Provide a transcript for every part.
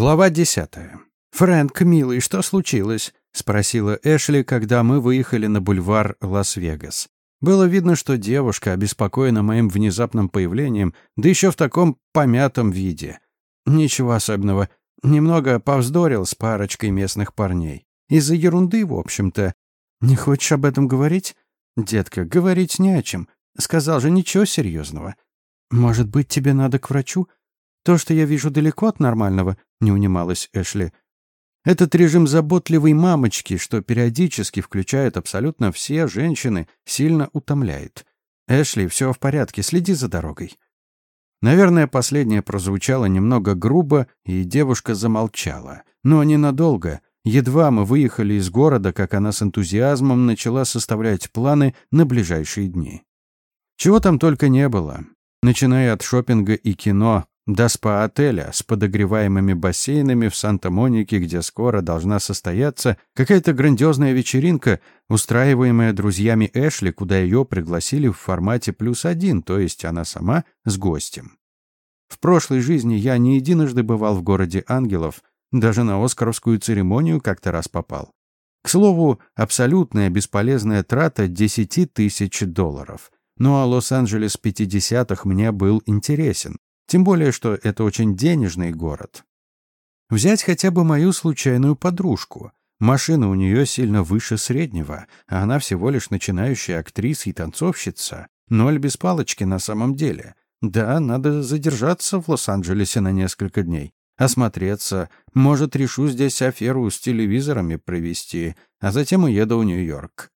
Глава десятая. «Фрэнк, милый, что случилось?» — спросила Эшли, когда мы выехали на бульвар Лас-Вегас. Было видно, что девушка обеспокоена моим внезапным появлением, да еще в таком помятом виде. Ничего особенного. Немного повздорил с парочкой местных парней. Из-за ерунды, в общем-то. Не хочешь об этом говорить? Детка, говорить не о чем. Сказал же, ничего серьезного. Может быть, тебе надо к врачу? То, что я вижу далеко от нормального, не унималась Эшли. Этот режим заботливой мамочки, что периодически включают абсолютно все женщины, сильно утомляет. Эшли, все в порядке, следи за дорогой. Наверное, последнее прозвучало немного грубо, и девушка замолчала. Но ненадолго. Едва мы выехали из города, как она с энтузиазмом начала составлять планы на ближайшие дни. Чего там только не было. Начиная от шопинга и кино, до спа-отеля с подогреваемыми бассейнами в Санта-Монике, где скоро должна состояться какая-то грандиозная вечеринка, устраиваемая друзьями Эшли, куда ее пригласили в формате плюс один, то есть она сама с гостем. В прошлой жизни я не единожды бывал в городе ангелов, даже на Оскаровскую церемонию как-то раз попал. К слову, абсолютная бесполезная трата 10 тысяч долларов. Ну а Лос-Анджелес 50-х мне был интересен. Тем более, что это очень денежный город. Взять хотя бы мою случайную подружку. Машина у нее сильно выше среднего, а она всего лишь начинающая актриса и танцовщица. Ноль без палочки на самом деле. Да, надо задержаться в Лос-Анджелесе на несколько дней. Осмотреться. Может, решу здесь аферу с телевизорами провести, а затем уеду в Нью-Йорк.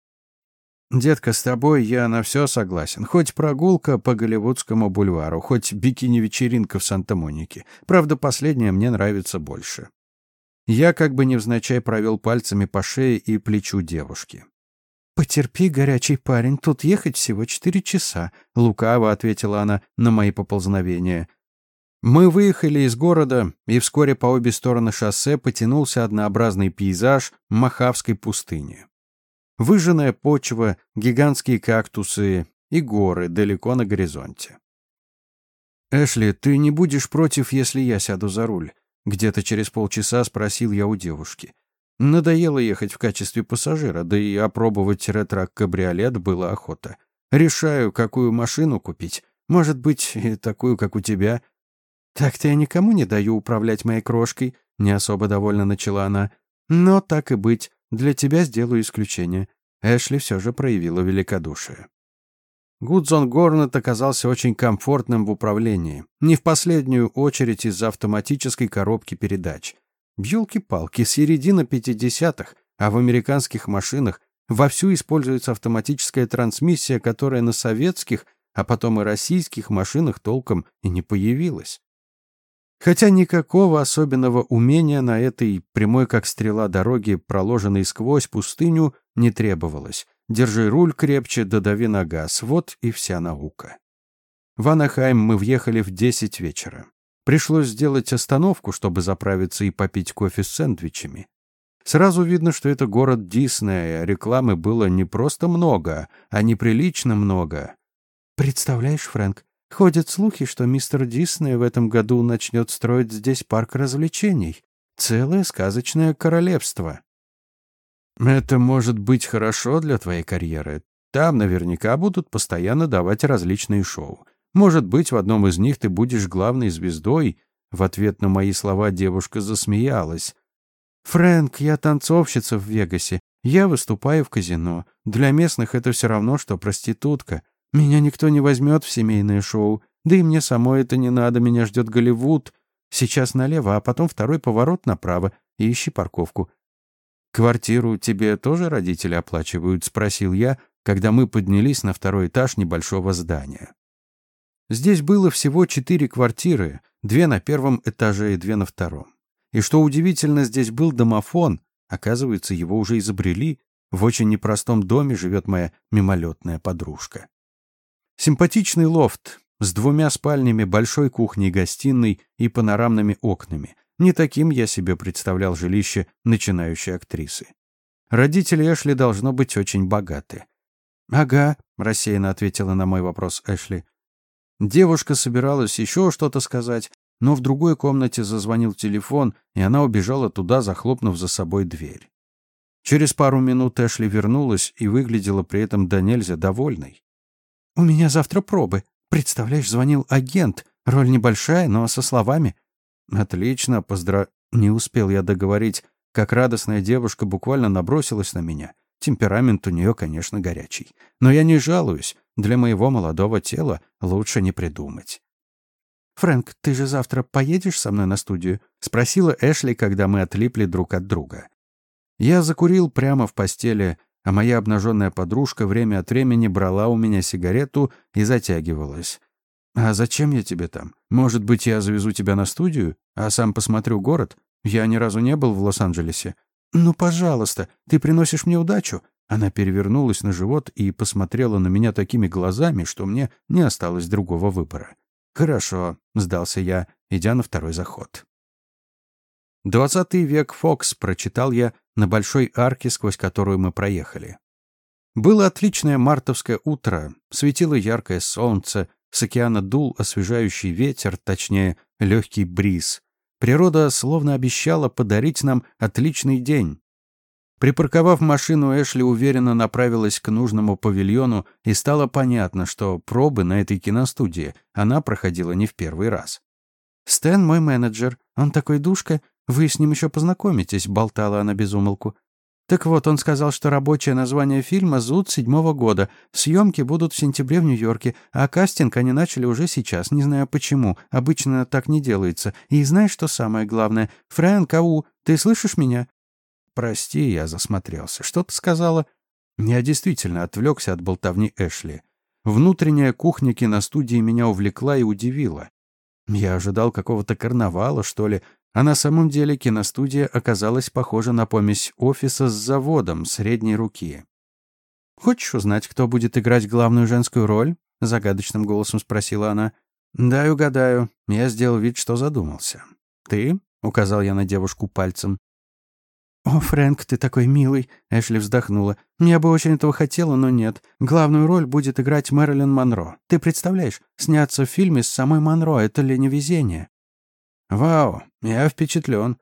«Детка, с тобой я на все согласен. Хоть прогулка по Голливудскому бульвару, хоть бикини-вечеринка в Санта-Монике. Правда, последняя мне нравится больше». Я как бы невзначай провел пальцами по шее и плечу девушки. «Потерпи, горячий парень, тут ехать всего четыре часа», — лукаво ответила она на мои поползновения. Мы выехали из города, и вскоре по обе стороны шоссе потянулся однообразный пейзаж Махавской пустыни. Выжженная почва, гигантские кактусы и горы далеко на горизонте. «Эшли, ты не будешь против, если я сяду за руль?» Где-то через полчаса спросил я у девушки. Надоело ехать в качестве пассажира, да и опробовать ретро-кабриолет было охота. Решаю, какую машину купить. Может быть, и такую, как у тебя. Так-то я никому не даю управлять моей крошкой, не особо довольно начала она. Но так и быть, для тебя сделаю исключение. Эшли все же проявила великодушие. Гудзон Горнет оказался очень комфортным в управлении, не в последнюю очередь из-за автоматической коробки передач. Бьелки-палки, середина 50-х, а в американских машинах вовсю используется автоматическая трансмиссия, которая на советских, а потом и российских машинах толком и не появилась. Хотя никакого особенного умения на этой прямой как стрела дороге, проложенной сквозь пустыню, не требовалось. Держи руль крепче, додави на газ. Вот и вся наука. В Анахайм мы въехали в 10 вечера. Пришлось сделать остановку, чтобы заправиться и попить кофе с сэндвичами. Сразу видно, что это город Диснея, рекламы было не просто много, а неприлично много. «Представляешь, Фрэнк, Ходят слухи, что мистер Дисней в этом году начнет строить здесь парк развлечений. Целое сказочное королевство. Это может быть хорошо для твоей карьеры. Там наверняка будут постоянно давать различные шоу. Может быть, в одном из них ты будешь главной звездой. В ответ на мои слова девушка засмеялась. «Фрэнк, я танцовщица в Вегасе. Я выступаю в казино. Для местных это все равно, что проститутка. Меня никто не возьмет в семейное шоу. Да и мне самой это не надо, меня ждет Голливуд. Сейчас налево, а потом второй поворот направо и ищи парковку. «Квартиру тебе тоже родители оплачивают?» — спросил я, когда мы поднялись на второй этаж небольшого здания. Здесь было всего четыре квартиры, две на первом этаже и две на втором. И что удивительно, здесь был домофон. Оказывается, его уже изобрели. В очень непростом доме живет моя мимолетная подружка. Симпатичный лофт с двумя спальнями, большой кухней-гостиной и панорамными окнами. Не таким я себе представлял жилище начинающей актрисы. Родители Эшли должно быть очень богаты. «Ага», — рассеянно ответила на мой вопрос Эшли. Девушка собиралась еще что-то сказать, но в другой комнате зазвонил телефон, и она убежала туда, захлопнув за собой дверь. Через пару минут Эшли вернулась и выглядела при этом до нельзя довольной. «У меня завтра пробы. Представляешь, звонил агент. Роль небольшая, но со словами». «Отлично, поздра...» Не успел я договорить, как радостная девушка буквально набросилась на меня. Темперамент у нее, конечно, горячий. Но я не жалуюсь. Для моего молодого тела лучше не придумать. «Фрэнк, ты же завтра поедешь со мной на студию?» — спросила Эшли, когда мы отлипли друг от друга. Я закурил прямо в постели, а моя обнаженная подружка время от времени брала у меня сигарету и затягивалась. «А зачем я тебе там? Может быть, я завезу тебя на студию, а сам посмотрю город? Я ни разу не был в Лос-Анджелесе». «Ну, пожалуйста, ты приносишь мне удачу». Она перевернулась на живот и посмотрела на меня такими глазами, что мне не осталось другого выбора. «Хорошо», — сдался я, идя на второй заход. «Двадцатый век Фокс», — прочитал я на большой арке, сквозь которую мы проехали. Было отличное мартовское утро, светило яркое солнце, с океана дул освежающий ветер, точнее, легкий бриз. Природа словно обещала подарить нам отличный день. Припарковав машину, Эшли уверенно направилась к нужному павильону, и стало понятно, что пробы на этой киностудии она проходила не в первый раз. «Стэн мой менеджер. Он такой душка. Вы с ним еще познакомитесь», — болтала она без умолку. Так вот, он сказал, что рабочее название фильма «Зуд» седьмого года. Съемки будут в сентябре в Нью-Йорке, а кастинг они начали уже сейчас, не знаю почему. Обычно так не делается. И знаешь, что самое главное? Фрэнк, ау, ты слышишь меня? Прости, я засмотрелся. Что ты сказала? Я действительно отвлекся от болтовни Эшли. Внутренняя кухня киностудии меня увлекла и удивила. Я ожидал какого-то карнавала, что ли, а на самом деле киностудия оказалась похожа на помесь офиса с заводом средней руки. «Хочешь узнать, кто будет играть главную женскую роль?» — загадочным голосом спросила она. «Дай угадаю». Я сделал вид, что задумался. «Ты?» — указал я на девушку пальцем. «О, Фрэнк, ты такой милый!» — Эшли вздохнула. «Я бы очень этого хотела, но нет. Главную роль будет играть Мэрилин Монро. Ты представляешь, сняться в фильме с самой Монро — это ли не везение?» «Вау, я впечатлен.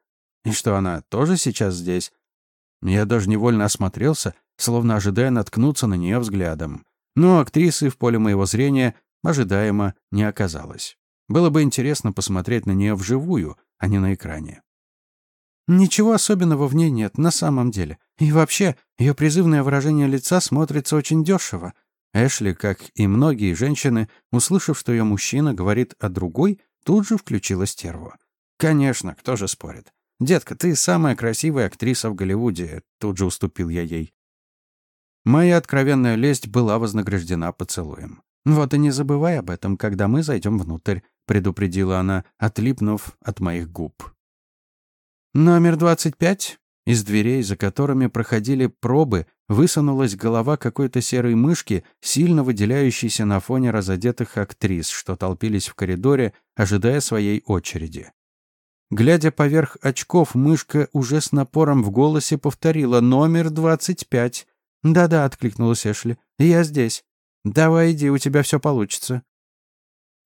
И что, она тоже сейчас здесь?» Я даже невольно осмотрелся, словно ожидая наткнуться на нее взглядом. Но актрисы в поле моего зрения ожидаемо не оказалось. Было бы интересно посмотреть на нее вживую, а не на экране. Ничего особенного в ней нет, на самом деле. И вообще, ее призывное выражение лица смотрится очень дешево. Эшли, как и многие женщины, услышав, что ее мужчина говорит о другой, тут же включила стерву. «Конечно, кто же спорит? Детка, ты самая красивая актриса в Голливуде», — тут же уступил я ей. Моя откровенная лесть была вознаграждена поцелуем. «Вот и не забывай об этом, когда мы зайдем внутрь», — предупредила она, отлипнув от моих губ. «Номер двадцать пять?» Из дверей, за которыми проходили пробы, высунулась голова какой-то серой мышки, сильно выделяющейся на фоне разодетых актрис, что толпились в коридоре, ожидая своей очереди. Глядя поверх очков, мышка уже с напором в голосе повторила «Номер двадцать пять». «Да-да», — откликнулась Эшли, — «я здесь. Давай иди, у тебя все получится».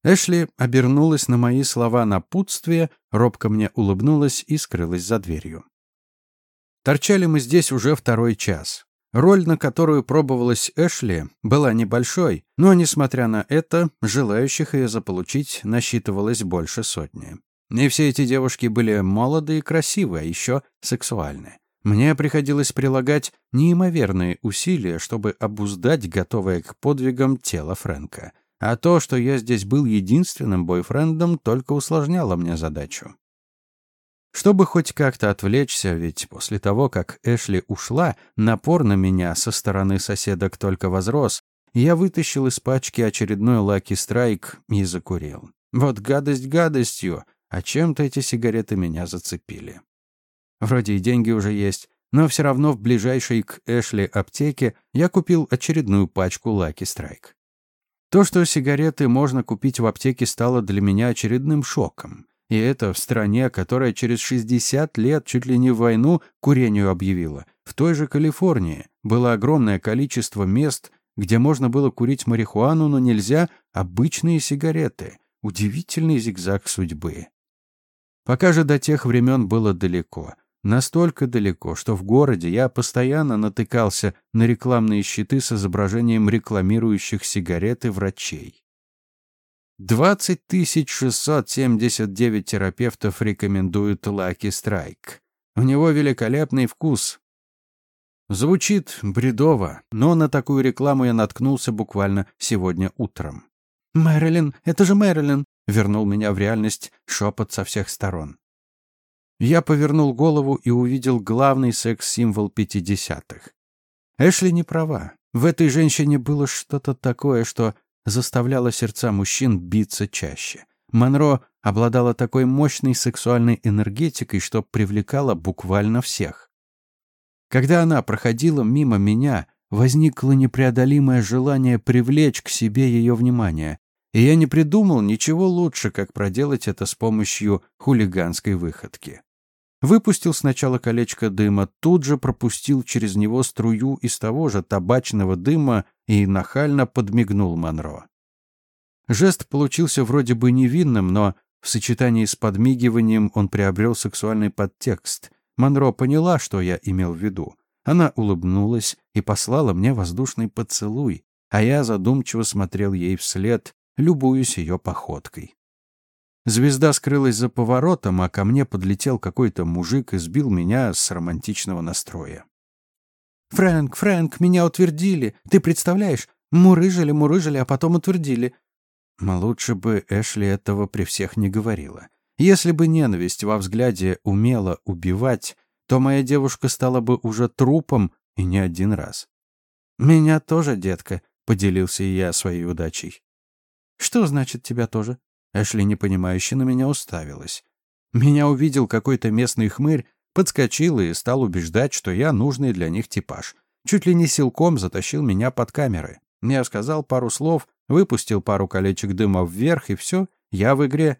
Эшли обернулась на мои слова напутствия, робко мне улыбнулась и скрылась за дверью. Торчали мы здесь уже второй час. Роль, на которую пробовалась Эшли, была небольшой, но, несмотря на это, желающих ее заполучить насчитывалось больше сотни. И все эти девушки были молоды и красивы, а еще сексуальны. Мне приходилось прилагать неимоверные усилия, чтобы обуздать готовое к подвигам тело Фрэнка. А то, что я здесь был единственным бойфрендом, только усложняло мне задачу. Чтобы хоть как-то отвлечься, ведь после того, как Эшли ушла, напор на меня со стороны соседок только возрос, я вытащил из пачки очередной Лаки Страйк и закурил. Вот гадость гадостью, а чем-то эти сигареты меня зацепили. Вроде и деньги уже есть, но все равно в ближайшей к Эшли аптеке я купил очередную пачку Лаки Страйк. То, что сигареты можно купить в аптеке, стало для меня очередным шоком. И это в стране, которая через 60 лет чуть ли не войну курению объявила. В той же Калифорнии было огромное количество мест, где можно было курить марихуану, но нельзя обычные сигареты. Удивительный зигзаг судьбы. Пока же до тех времен было далеко. Настолько далеко, что в городе я постоянно натыкался на рекламные щиты с изображением рекламирующих сигареты врачей. 20 679 терапевтов рекомендуют Lucky Strike. У него великолепный вкус. Звучит бредово, но на такую рекламу я наткнулся буквально сегодня утром. «Мэрилин, это же Мэрилин!» — вернул меня в реальность шепот со всех сторон. Я повернул голову и увидел главный секс-символ пятидесятых. Эшли не права. В этой женщине было что-то такое, что заставляло сердца мужчин биться чаще. Монро обладала такой мощной сексуальной энергетикой, что привлекала буквально всех. Когда она проходила мимо меня, возникло непреодолимое желание привлечь к себе ее внимание, и я не придумал ничего лучше, как проделать это с помощью хулиганской выходки. Выпустил сначала колечко дыма, тут же пропустил через него струю из того же табачного дыма и нахально подмигнул Монро. Жест получился вроде бы невинным, но в сочетании с подмигиванием он приобрел сексуальный подтекст. Монро поняла, что я имел в виду. Она улыбнулась и послала мне воздушный поцелуй, а я задумчиво смотрел ей вслед, любуясь ее походкой. Звезда скрылась за поворотом, а ко мне подлетел какой-то мужик и сбил меня с романтичного настроя. «Фрэнк, Фрэнк, меня утвердили. Ты представляешь? Мурыжили, мурыжили, а потом утвердили». Лучше бы Эшли этого при всех не говорила. Если бы ненависть во взгляде умела убивать, то моя девушка стала бы уже трупом и не один раз. «Меня тоже, детка», — поделился я своей удачей. «Что значит тебя тоже?» Эшли непонимающе на меня уставилась. Меня увидел какой-то местный хмырь, подскочил и стал убеждать, что я нужный для них типаж. Чуть ли не силком затащил меня под камеры. Я сказал пару слов, выпустил пару колечек дыма вверх, и все, я в игре.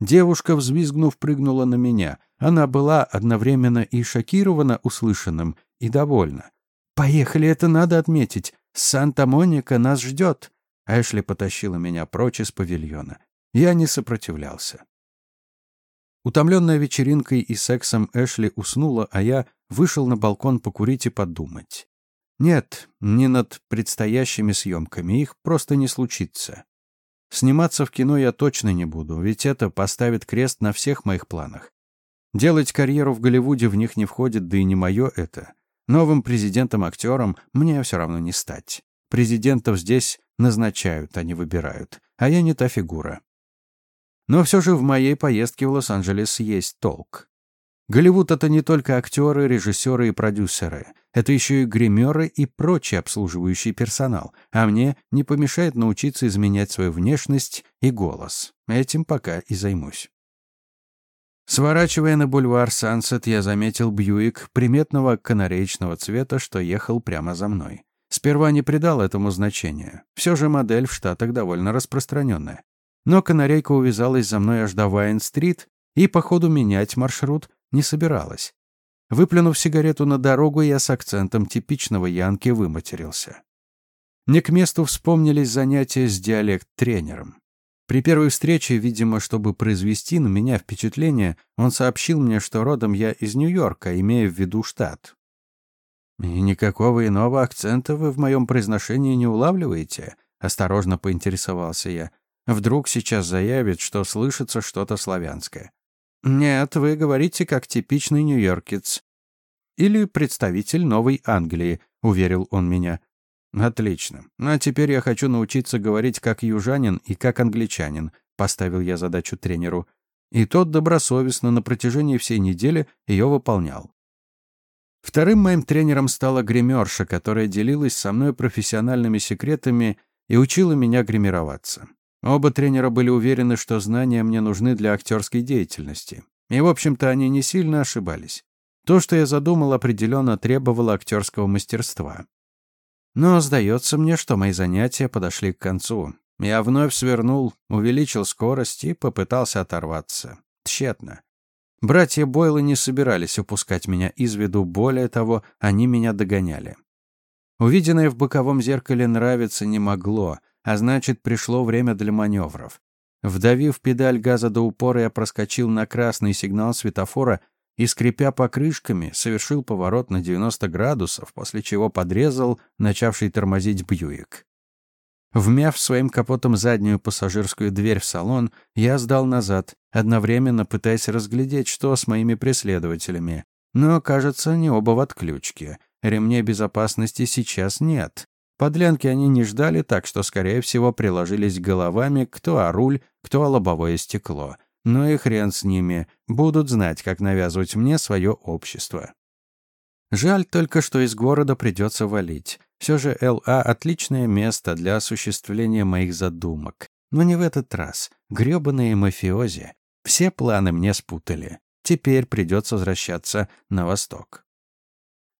Девушка, взвизгнув, прыгнула на меня. Она была одновременно и шокирована услышанным, и довольна. «Поехали, это надо отметить. Санта-Моника нас ждет!» Эшли потащила меня прочь из павильона. Я не сопротивлялся. Утомленная вечеринкой и сексом Эшли уснула, а я вышел на балкон покурить и подумать. Нет, не над предстоящими съемками, их просто не случится. Сниматься в кино я точно не буду, ведь это поставит крест на всех моих планах. Делать карьеру в Голливуде в них не входит, да и не мое это. Новым президентом-актером мне все равно не стать. Президентов здесь назначают, а не выбирают. А я не та фигура. Но все же в моей поездке в Лос-Анджелес есть толк. Голливуд — это не только актеры, режиссеры и продюсеры. Это еще и гримеры и прочий обслуживающий персонал. А мне не помешает научиться изменять свою внешность и голос. Этим пока и займусь. Сворачивая на бульвар Сансет, я заметил Бьюик приметного канареечного цвета, что ехал прямо за мной. Сперва не придал этому значения. Все же модель в Штатах довольно распространенная. Но канарейка увязалась за мной аж до Вайн-стрит и, походу, менять маршрут не собиралась. Выплюнув сигарету на дорогу, я с акцентом типичного янки выматерился. Не к месту вспомнились занятия с диалект-тренером. При первой встрече, видимо, чтобы произвести на меня впечатление, он сообщил мне, что родом я из Нью-Йорка, имея в виду штат. «И никакого иного акцента вы в моем произношении не улавливаете?» — осторожно поинтересовался я. Вдруг сейчас заявит, что слышится что-то славянское. Нет, вы говорите как типичный нью-йоркец. Или представитель Новой Англии, уверил он меня. Отлично. А теперь я хочу научиться говорить как южанин и как англичанин, поставил я задачу тренеру. И тот добросовестно на протяжении всей недели ее выполнял. Вторым моим тренером стала гримерша, которая делилась со мной профессиональными секретами и учила меня гримироваться. Оба тренера были уверены, что знания мне нужны для актерской деятельности. И, в общем-то, они не сильно ошибались. То, что я задумал, определенно требовало актерского мастерства. Но сдается мне, что мои занятия подошли к концу. Я вновь свернул, увеличил скорость и попытался оторваться. Тщетно. Братья Бойлы не собирались упускать меня из виду, более того, они меня догоняли. Увиденное в боковом зеркале нравиться не могло, а значит, пришло время для маневров. Вдавив педаль газа до упора, я проскочил на красный сигнал светофора и, скрипя покрышками, совершил поворот на 90 градусов, после чего подрезал начавший тормозить Бьюик. Вмяв своим капотом заднюю пассажирскую дверь в салон, я сдал назад, одновременно пытаясь разглядеть, что с моими преследователями. Но, кажется, не оба в отключке. Ремней безопасности сейчас нет. Подлянки они не ждали, так что, скорее всего, приложились головами кто о руль, кто о лобовое стекло. Но и хрен с ними. Будут знать, как навязывать мне свое общество. Жаль только, что из города придется валить. Все же ЛА — отличное место для осуществления моих задумок. Но не в этот раз. Грёбаные мафиози. Все планы мне спутали. Теперь придется возвращаться на восток.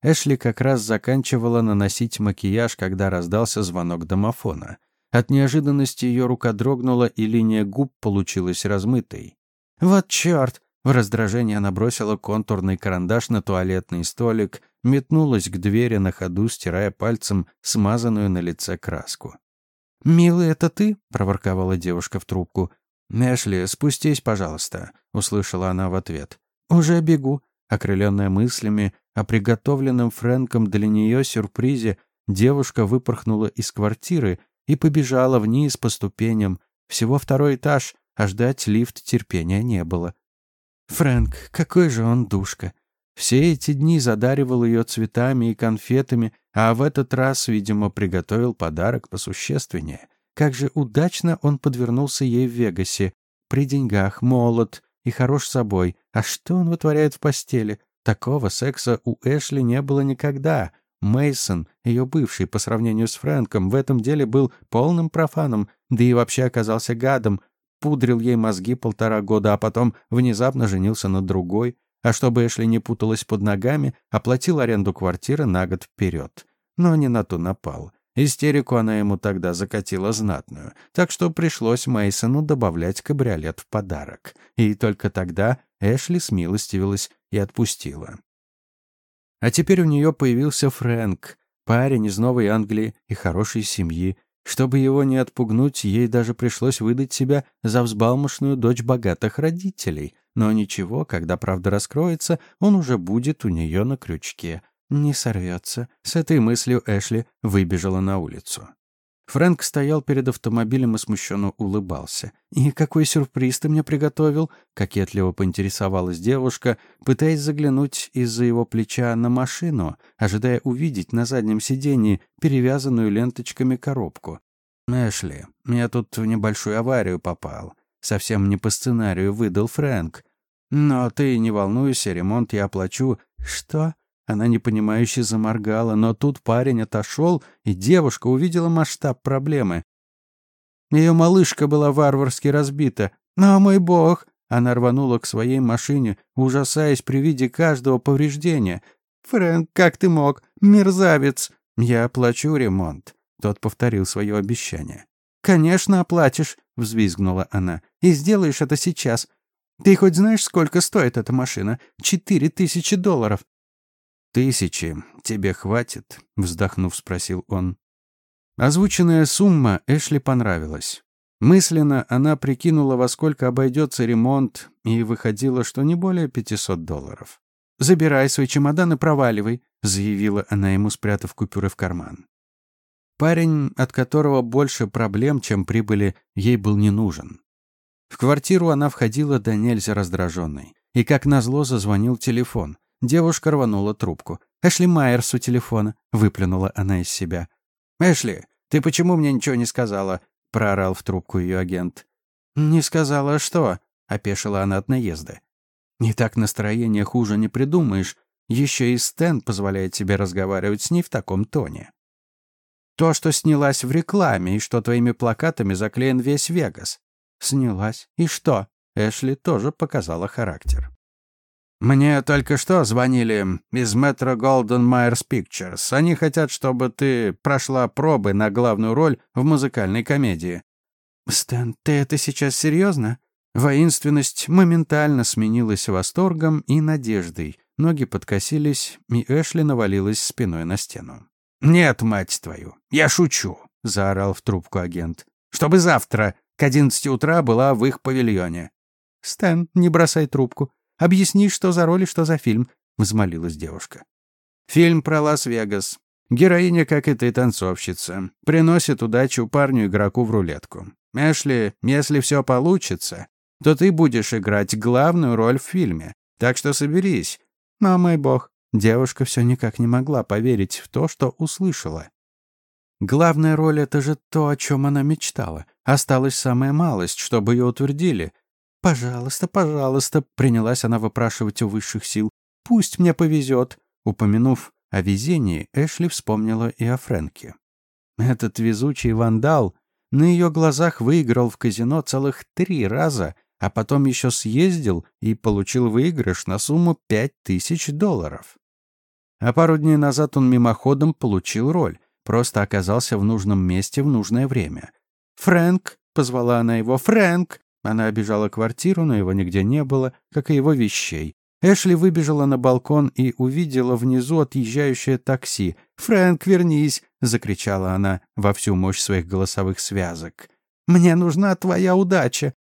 Эшли как раз заканчивала наносить макияж, когда раздался звонок домофона. От неожиданности ее рука дрогнула, и линия губ получилась размытой. «Вот чёрт!» В раздражении она бросила контурный карандаш на туалетный столик, метнулась к двери на ходу, стирая пальцем смазанную на лице краску. «Милый, это ты?» — проворковала девушка в трубку. «Эшли, спустись, пожалуйста», — услышала она в ответ. «Уже бегу». Окрыленная мыслями о приготовленном Фрэнком для нее сюрпризе, девушка выпорхнула из квартиры и побежала вниз по ступеням. Всего второй этаж, а ждать лифт терпения не было. Фрэнк, какой же он душка. Все эти дни задаривал ее цветами и конфетами, а в этот раз, видимо, приготовил подарок посущественнее. Как же удачно он подвернулся ей в Вегасе. При деньгах, молод и хорош собой. А что он вытворяет в постели? Такого секса у Эшли не было никогда. Мейсон, ее бывший по сравнению с Фрэнком, в этом деле был полным профаном, да и вообще оказался гадом, пудрил ей мозги полтора года, а потом внезапно женился на другой, а чтобы Эшли не путалась под ногами, оплатил аренду квартиры на год вперед. Но не на ту напал. Истерику она ему тогда закатила знатную, так что пришлось Мейсону добавлять кабриолет в подарок. И только тогда Эшли смилостивилась и отпустила. А теперь у нее появился Фрэнк, парень из Новой Англии и хорошей семьи, чтобы его не отпугнуть, ей даже пришлось выдать себя за взбалмошную дочь богатых родителей. Но ничего, когда правда раскроется, он уже будет у нее на крючке. Не сорвется. С этой мыслью Эшли выбежала на улицу. Фрэнк стоял перед автомобилем и смущенно улыбался. «И какой сюрприз ты мне приготовил?» — кокетливо поинтересовалась девушка, пытаясь заглянуть из-за его плеча на машину, ожидая увидеть на заднем сиденье перевязанную ленточками коробку. «Эшли, я тут в небольшую аварию попал. Совсем не по сценарию выдал Фрэнк. Но ты не волнуйся, ремонт я оплачу». «Что?» Она непонимающе заморгала, но тут парень отошел, и девушка увидела масштаб проблемы. Ее малышка была варварски разбита. «Но, мой бог!» Она рванула к своей машине, ужасаясь при виде каждого повреждения. «Фрэнк, как ты мог? Мерзавец!» «Я оплачу ремонт», — тот повторил свое обещание. «Конечно оплатишь», — взвизгнула она. «И сделаешь это сейчас. Ты хоть знаешь, сколько стоит эта машина? Четыре тысячи долларов. «Тысячи. Тебе хватит?» — вздохнув, спросил он. Озвученная сумма Эшли понравилась. Мысленно она прикинула, во сколько обойдется ремонт, и выходило, что не более 500 долларов. «Забирай свой чемодан и проваливай», — заявила она ему, спрятав купюры в карман. Парень, от которого больше проблем, чем прибыли, ей был не нужен. В квартиру она входила до нельзя раздраженной. И как назло зазвонил телефон. Девушка рванула трубку. «Эшли Майерс у телефона», — выплюнула она из себя. «Эшли, ты почему мне ничего не сказала?» — проорал в трубку ее агент. «Не сказала что?» — опешила она от наезда. «Не так настроение хуже не придумаешь. Еще и Стэн позволяет тебе разговаривать с ней в таком тоне. То, что снялась в рекламе, и что твоими плакатами заклеен весь Вегас. Снялась. И что? Эшли тоже показала характер. «Мне только что звонили из Metro Golden Myers Pictures. Они хотят, чтобы ты прошла пробы на главную роль в музыкальной комедии». «Стэн, ты это сейчас серьезно?» Воинственность моментально сменилась восторгом и надеждой. Ноги подкосились, и Эшли навалилась спиной на стену. «Нет, мать твою, я шучу», — заорал в трубку агент. «Чтобы завтра К одиннадцати утра была в их павильоне. «Стэн, не бросай трубку. Объясни, что за роль и что за фильм», — взмолилась девушка. «Фильм про Лас-Вегас. Героиня, как и ты, танцовщица. Приносит удачу парню-игроку в рулетку. Эшли, если все получится, то ты будешь играть главную роль в фильме. Так что соберись. Но, мой бог, девушка все никак не могла поверить в то, что услышала. Главная роль — это же то, о чем она мечтала. Осталась самая малость, чтобы ее утвердили. «Пожалуйста, пожалуйста», — принялась она выпрашивать у высших сил. «Пусть мне повезет». Упомянув о везении, Эшли вспомнила и о Фрэнке. Этот везучий вандал на ее глазах выиграл в казино целых три раза — а потом еще съездил и получил выигрыш на сумму пять тысяч долларов. А пару дней назад он мимоходом получил роль, просто оказался в нужном месте в нужное время. «Фрэнк!» — позвала она его. «Фрэнк!» Она обижала квартиру, но его нигде не было, как и его вещей. Эшли выбежала на балкон и увидела внизу отъезжающее такси. «Фрэнк, вернись!» — закричала она во всю мощь своих голосовых связок. «Мне нужна твоя удача.